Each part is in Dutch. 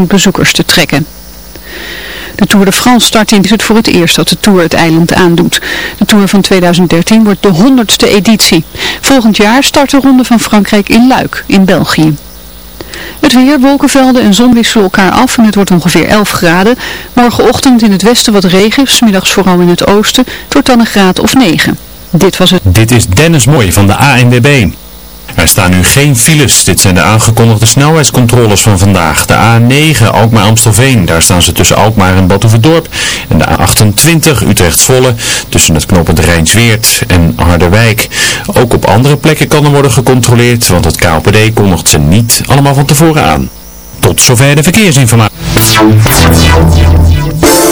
300.000 bezoekers te trekken. De Tour de France start in het voor het eerst dat de Tour het eiland aandoet. De Tour van 2013 wordt de honderdste editie. Volgend jaar start de Ronde van Frankrijk in Luik, in België. Het weer, wolkenvelden en zon wisselen elkaar af en het wordt ongeveer 11 graden. Morgenochtend in het westen wat regen, smiddags vooral in het oosten, wordt dan een graad of 9. Dit was het. Dit is Dennis Mooi van de ANWB. Er staan nu geen files. Dit zijn de aangekondigde snelheidscontroles van vandaag. De A9 Alkmaar-Amstelveen. Daar staan ze tussen Alkmaar en Badhoevedorp. En de A28 Utrecht-Volle tussen het knooppunt Rijnsweert en Harderwijk. Ook op andere plekken kan er worden gecontroleerd, want het KLPD kondigt ze niet allemaal van tevoren aan. Tot zover de verkeersinformatie.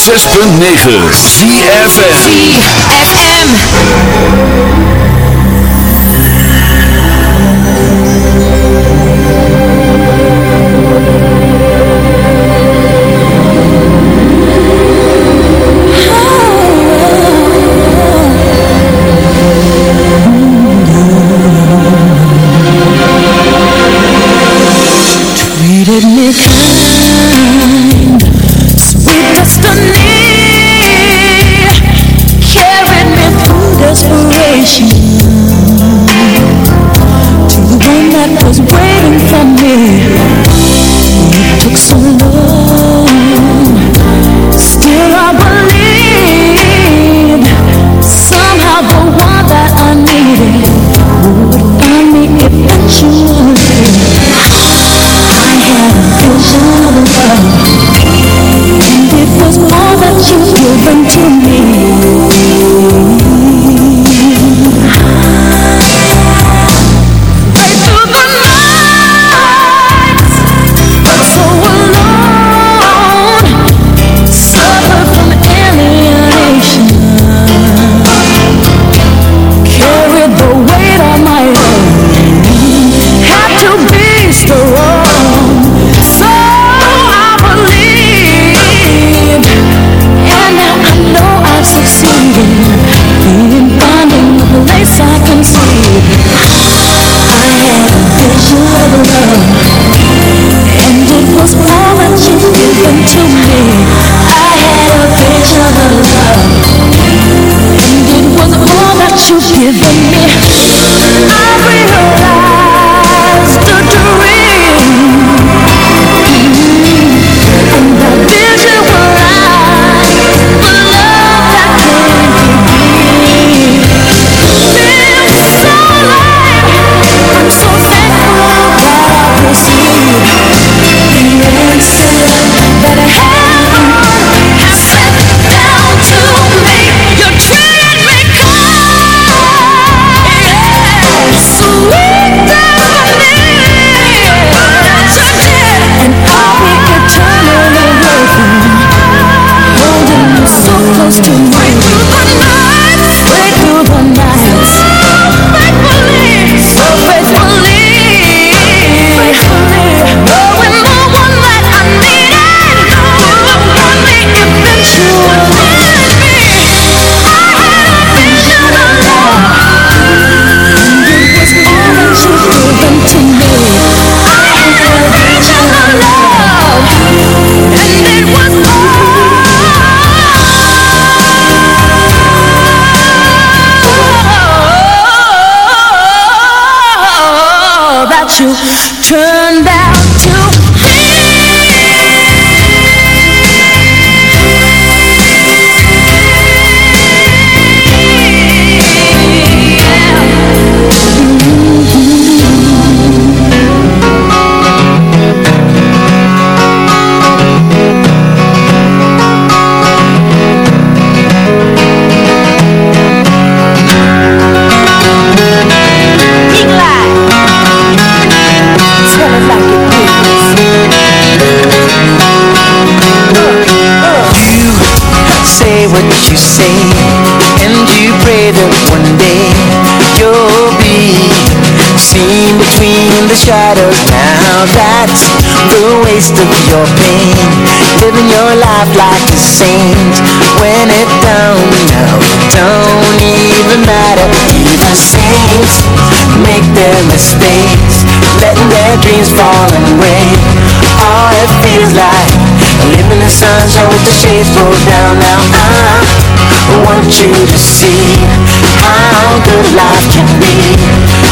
106.9 ZFN ZFM Treated me to turn back to shadows. Now that's the waste of your pain, living your life like a saint. When it don't, no, don't even matter. Even saints make their mistakes, letting their dreams fall away. All it feels like living in the sunshine with the shades pulled down. Now I want you to see how good life can be.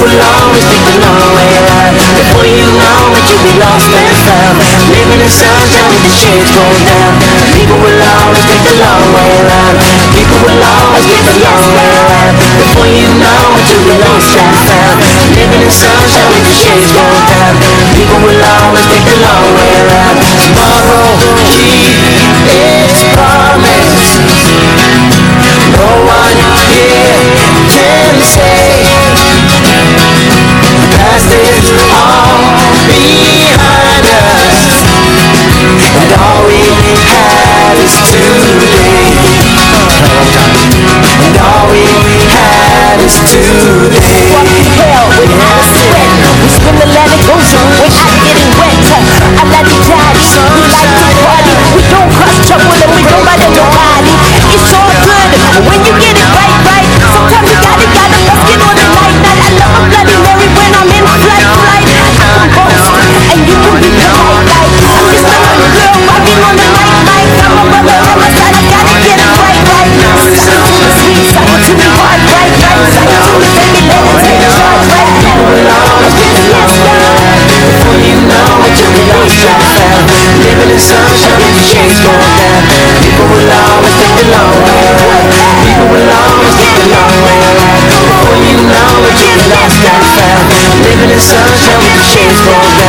People will always take the long way around Before you know it you'll be lost and found. Living in sunshine with the shades going down. People will always take the long way around. People will always take the long way around. Before you know it you'll be lost and found. Living in sunshine with the shades going down. People will always take the long way around. Tomorrow keep its promise we had is today. Fucking hell, we had a sweat? We swim the land of ocean without getting wet? I like to die, we like to party. We don't cross trouble and we don't bother nobody It's all good when you get Living in sunshine with the shades going down People will always take the long way People will always take the long way Before you know it, you're lost outside Living in sunshine with the shades going down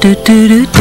do do do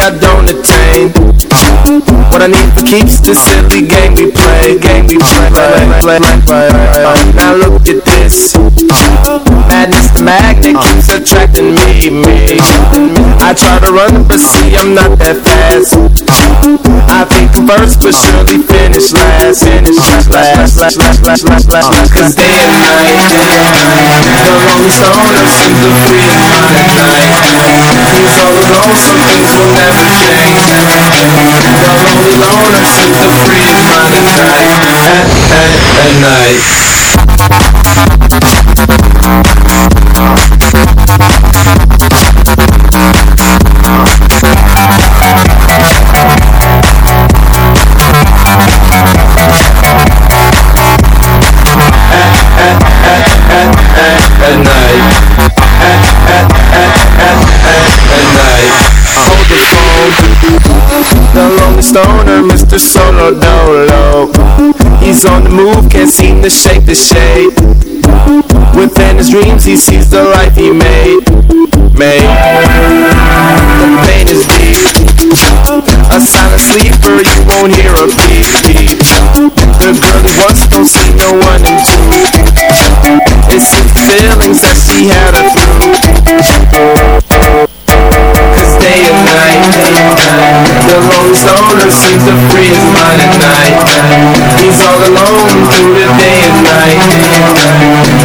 I don't attain. What I need for keeps this silly game we play, game we play. play, play, play. Now look at this. Madness, the magnet uh. keeps attracting me, me. I try to run, but see I'm not that fast. I think first, but surely finish last, finish uh. last, last, last, last, last, last, last. Uh. Cause day and night, the lonely stoner seems to free at night. He's all alone, some things will never change. The lonely loner seems to free at night, at, at, at night. Mr. Solo Dolo. He's on the move, can't seem to shake the shade. Within his dreams, he sees the life he made. Made. The pain is deep. A silent sleeper, you won't hear a beep, at night. He's all alone through the day and night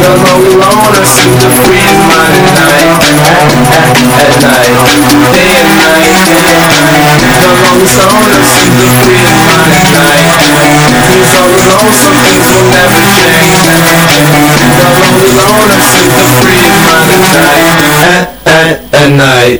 The lonely loner seems to free his mind at night At, night Day and night The lonely stoner seems to free his mind at night He's all alone, some things will never change The lonely loner seems to free his mind at night At, at, at night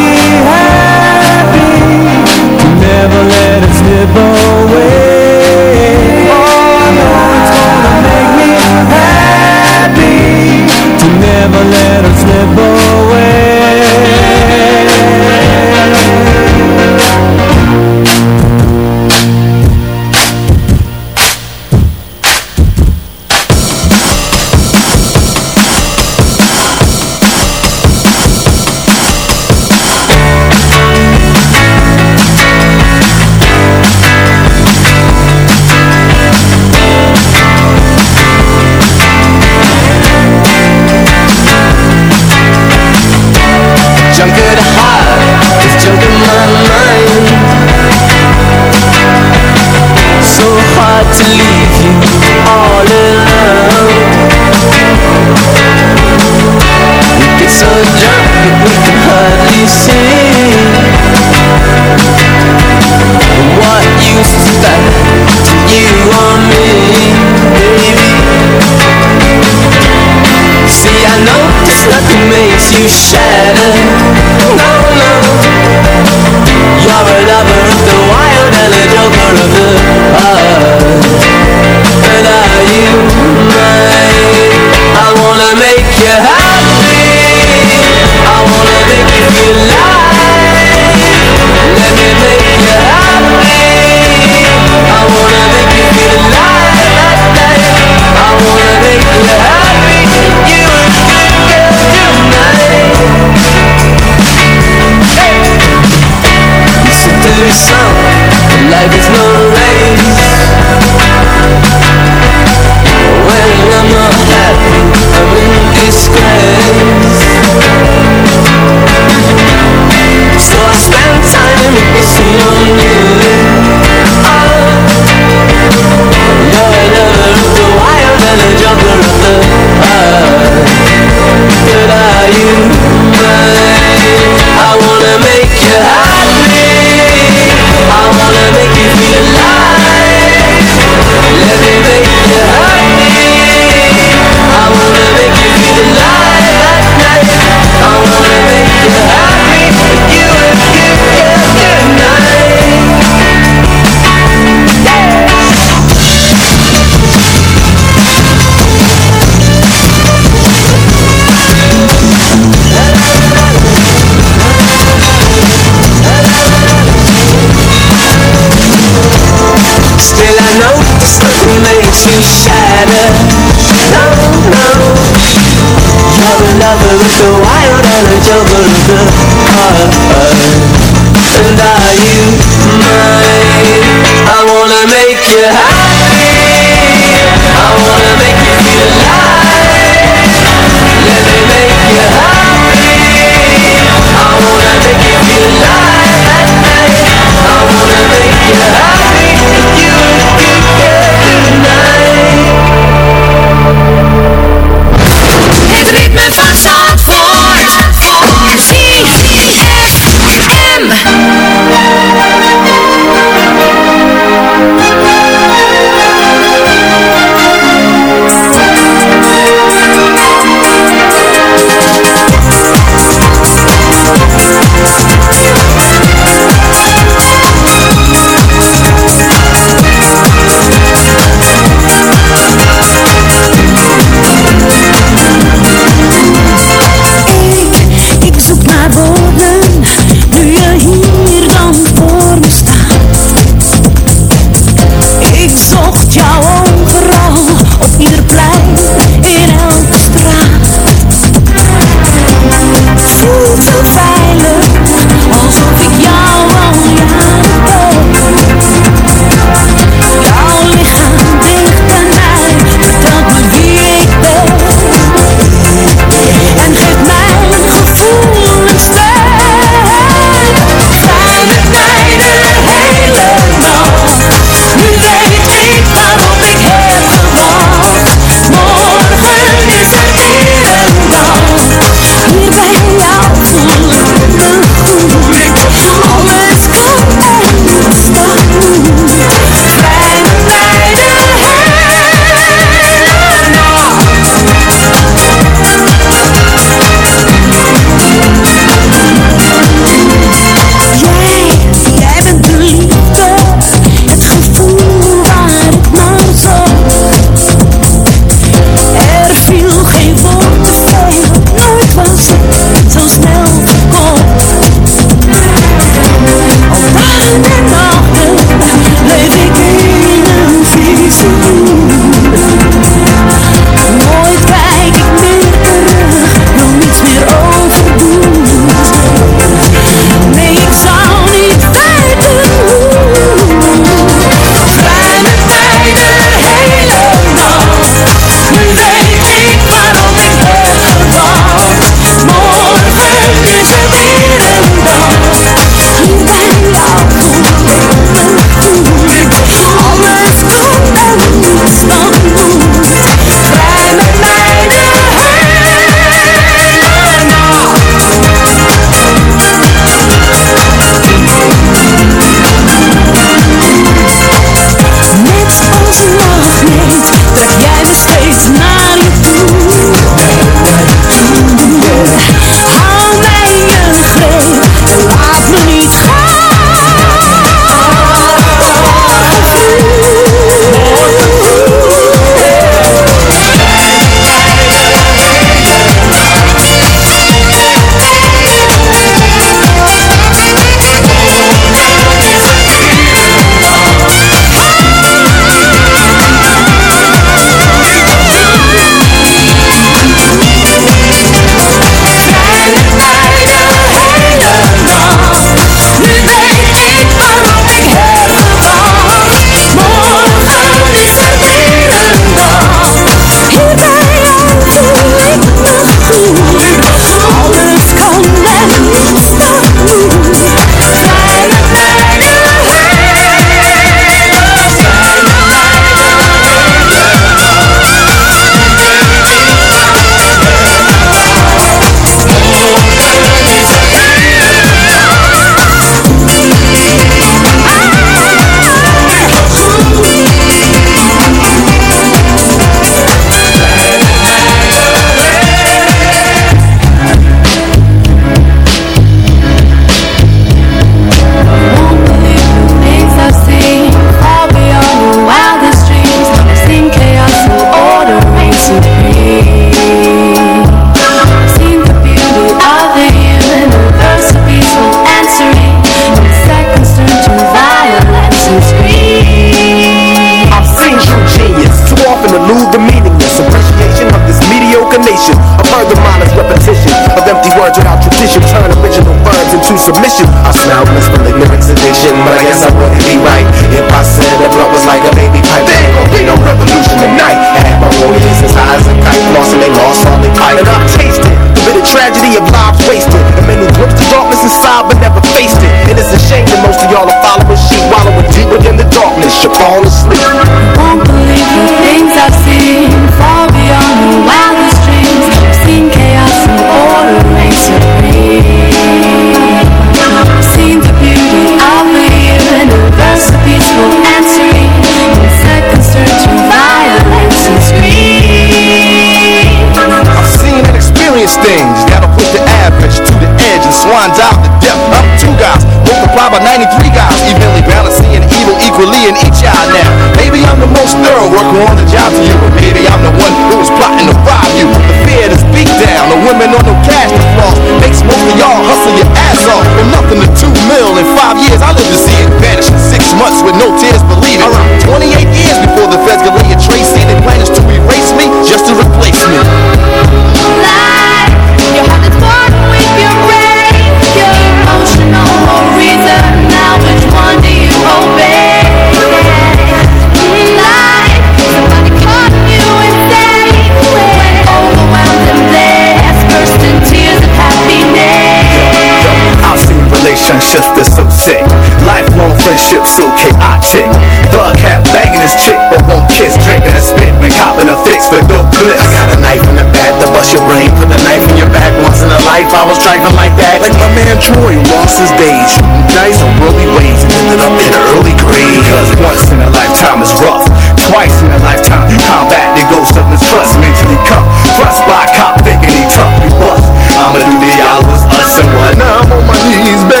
Lifelong friendships so chaotic. Thug hat banging his chick but won't kiss. Drinking and spit and copping a fix for dope bliss I got a knife in the back to bust your brain. Put the knife in your back once in a life. I was driving like that. Like my man Troy lost his days. Shooting dice on worldly ways. And ended up in early grave Cause once in a lifetime is rough. Twice in a lifetime combat The ghost of mistrust mentally cut Thrust by a cop thinking he tough. You bust. I'ma do the hours us and what Now I'm on my knees begging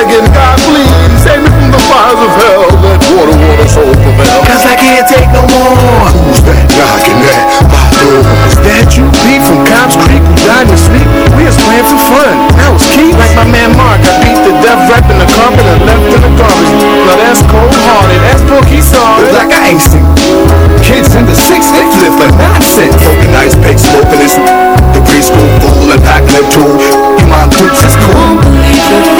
War the war, those prevail. Cause I can't take no more. Who's that knocking at my door? Is that you, Pete, from Cops Creek, who died in sleep? We was playing for fun. I was key like my man Mark. I beat the death rap in the carpet and left in the garbage. Now that's cold-hearted. That's Porky Saw. Like I ain't seen kids in the six, they flip like nonsense. Broken ice pick, in this. The preschool fool and pack lip tool. You mind dudes, it's cool.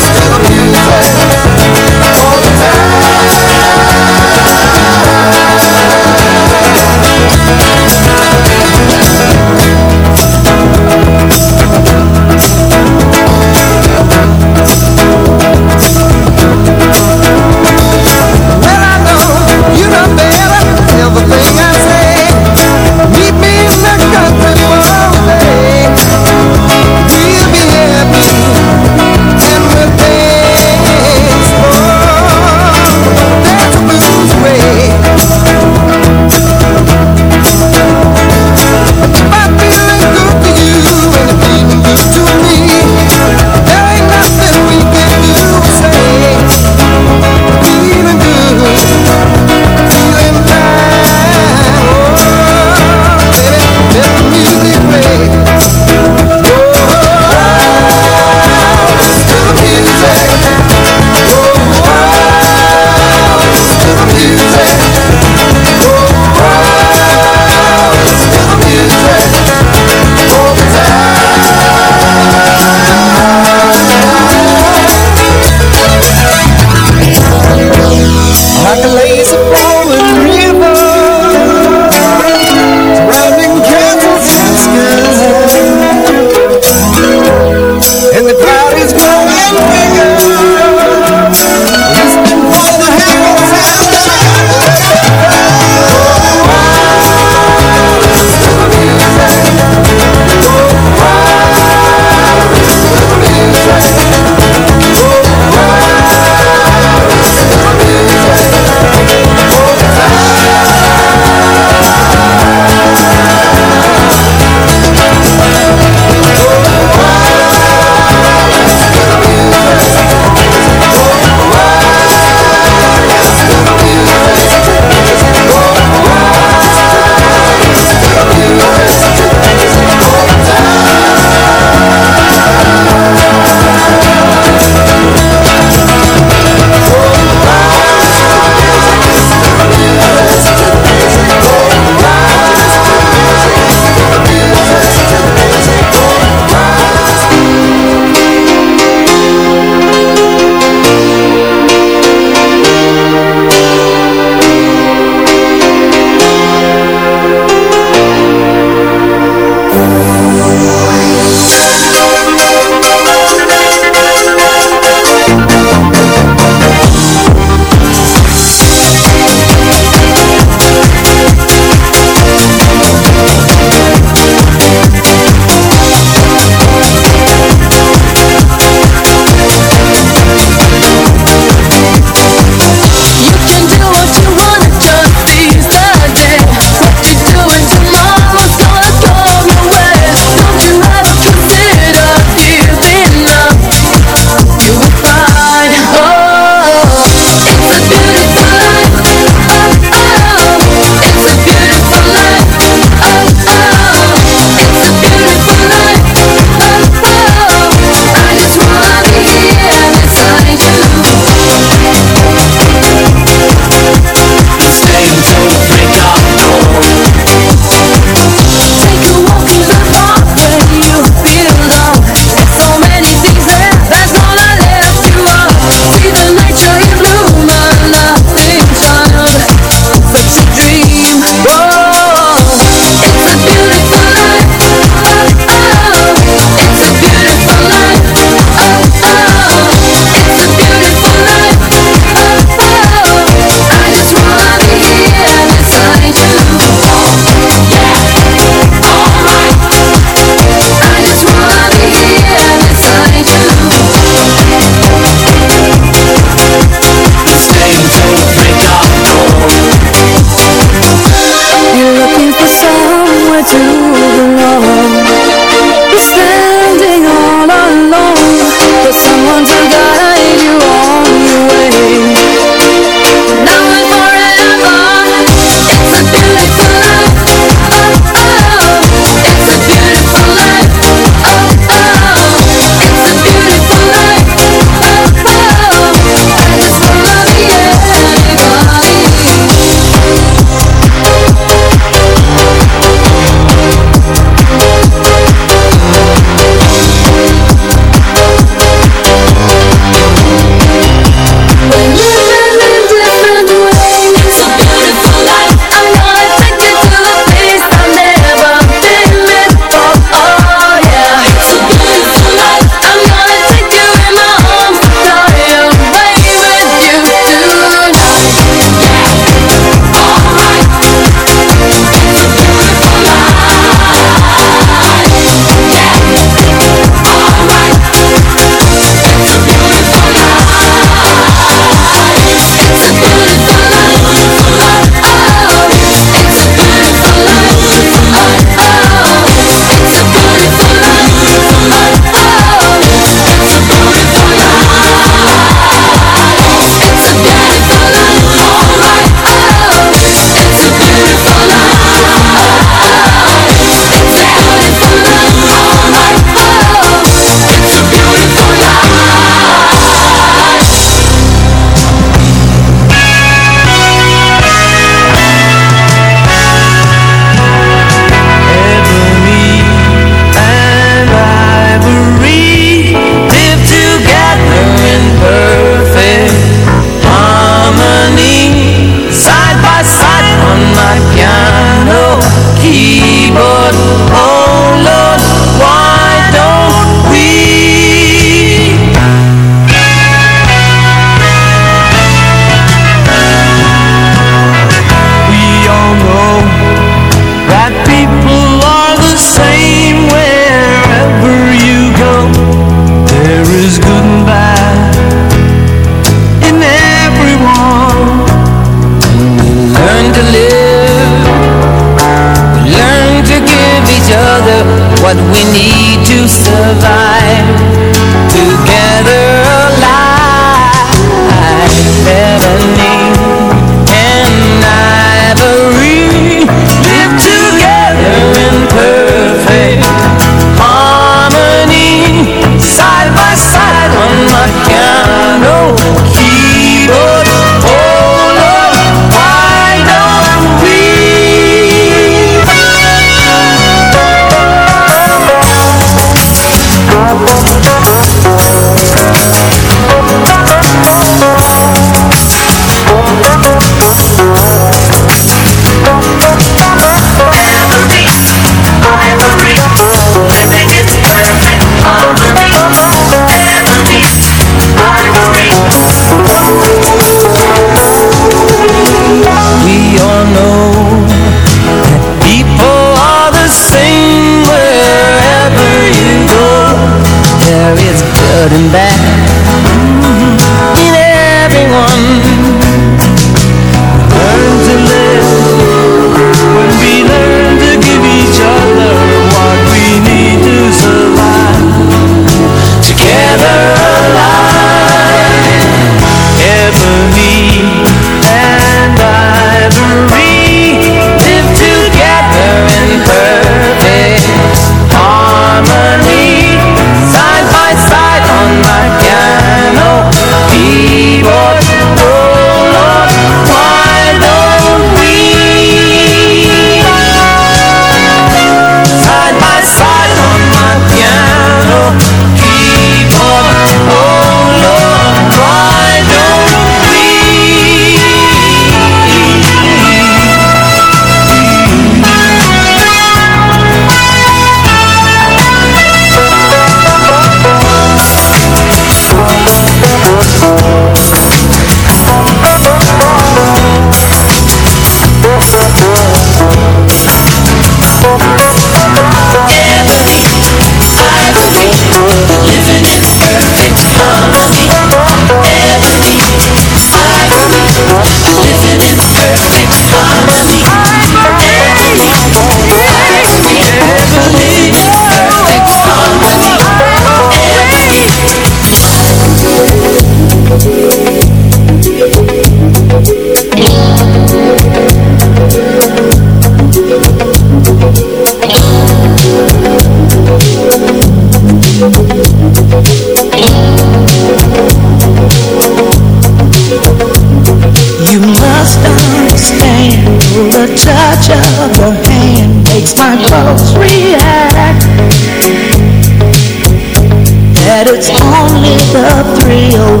The thrill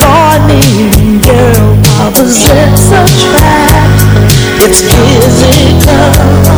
falling, girl, opposites attract. It's physical,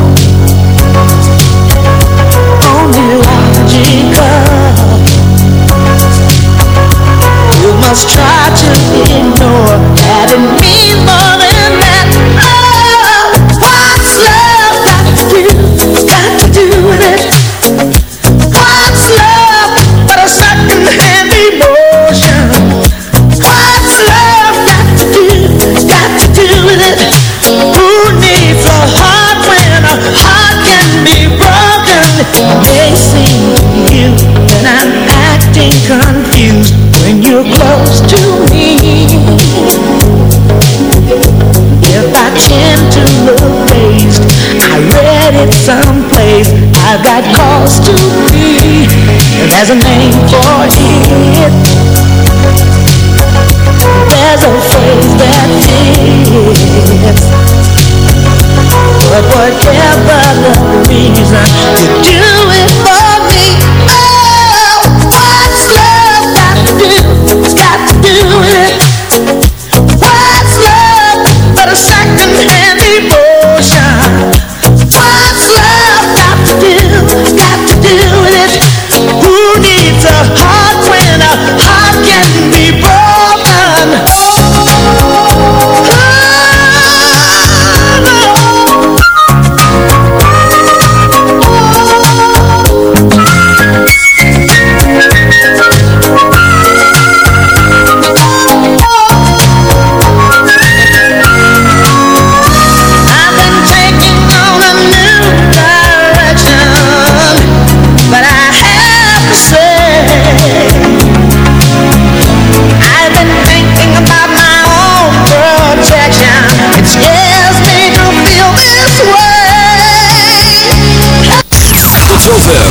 There's a name for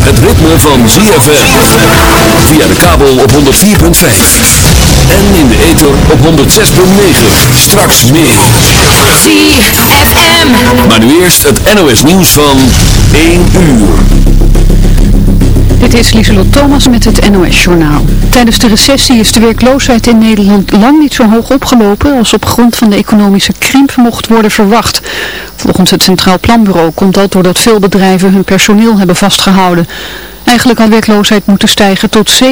het ritme van ZFM. Via de kabel op 104.5. En in de ether op 106.9. Straks meer. ZFM. Maar nu eerst het NOS nieuws van 1 uur. Dit is Lieselot Thomas met het NOS-journaal. Tijdens de recessie is de werkloosheid in Nederland lang niet zo hoog opgelopen als op grond van de economische krimp mocht worden verwacht. Volgens het Centraal Planbureau komt dat doordat veel bedrijven hun personeel hebben vastgehouden. Eigenlijk had werkloosheid moeten stijgen tot 7%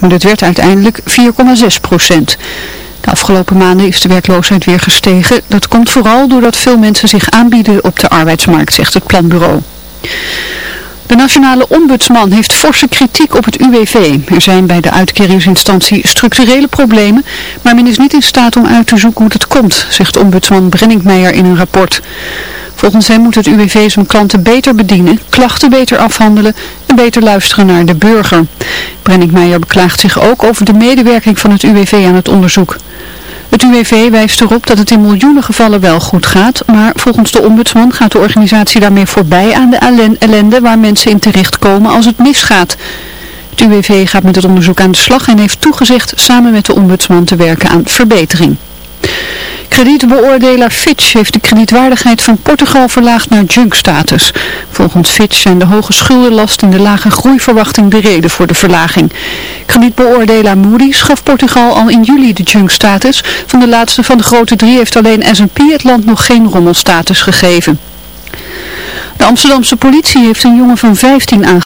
maar het werd uiteindelijk 4,6% De afgelopen maanden is de werkloosheid weer gestegen. Dat komt vooral doordat veel mensen zich aanbieden op de arbeidsmarkt, zegt het planbureau. De nationale ombudsman heeft forse kritiek op het UWV. Er zijn bij de uitkeringsinstantie structurele problemen, maar men is niet in staat om uit te zoeken hoe het komt, zegt ombudsman Brenningmeijer in een rapport. Volgens hem moet het UWV zijn klanten beter bedienen, klachten beter afhandelen en beter luisteren naar de burger. Brenningmeijer beklaagt zich ook over de medewerking van het UWV aan het onderzoek. Het UWV wijst erop dat het in miljoenen gevallen wel goed gaat, maar volgens de ombudsman gaat de organisatie daarmee voorbij aan de ellen- ellende waar mensen in terechtkomen als het misgaat. Het UWV gaat met het onderzoek aan de slag en heeft toegezegd samen met de ombudsman te werken aan verbetering. Kredietbeoordelaar Fitch heeft de kredietwaardigheid van Portugal verlaagd naar junk-status. Volgens Fitch zijn de hoge schuldenlast en de lage groeiverwachting de reden voor de verlaging. Kredietbeoordelaar Moody's gaf Portugal al in juli de junk-status. Van de laatste van de grote drie heeft alleen S&P het land nog geen rommelstatus gegeven. De Amsterdamse politie heeft een jongen van 15 aangehouden.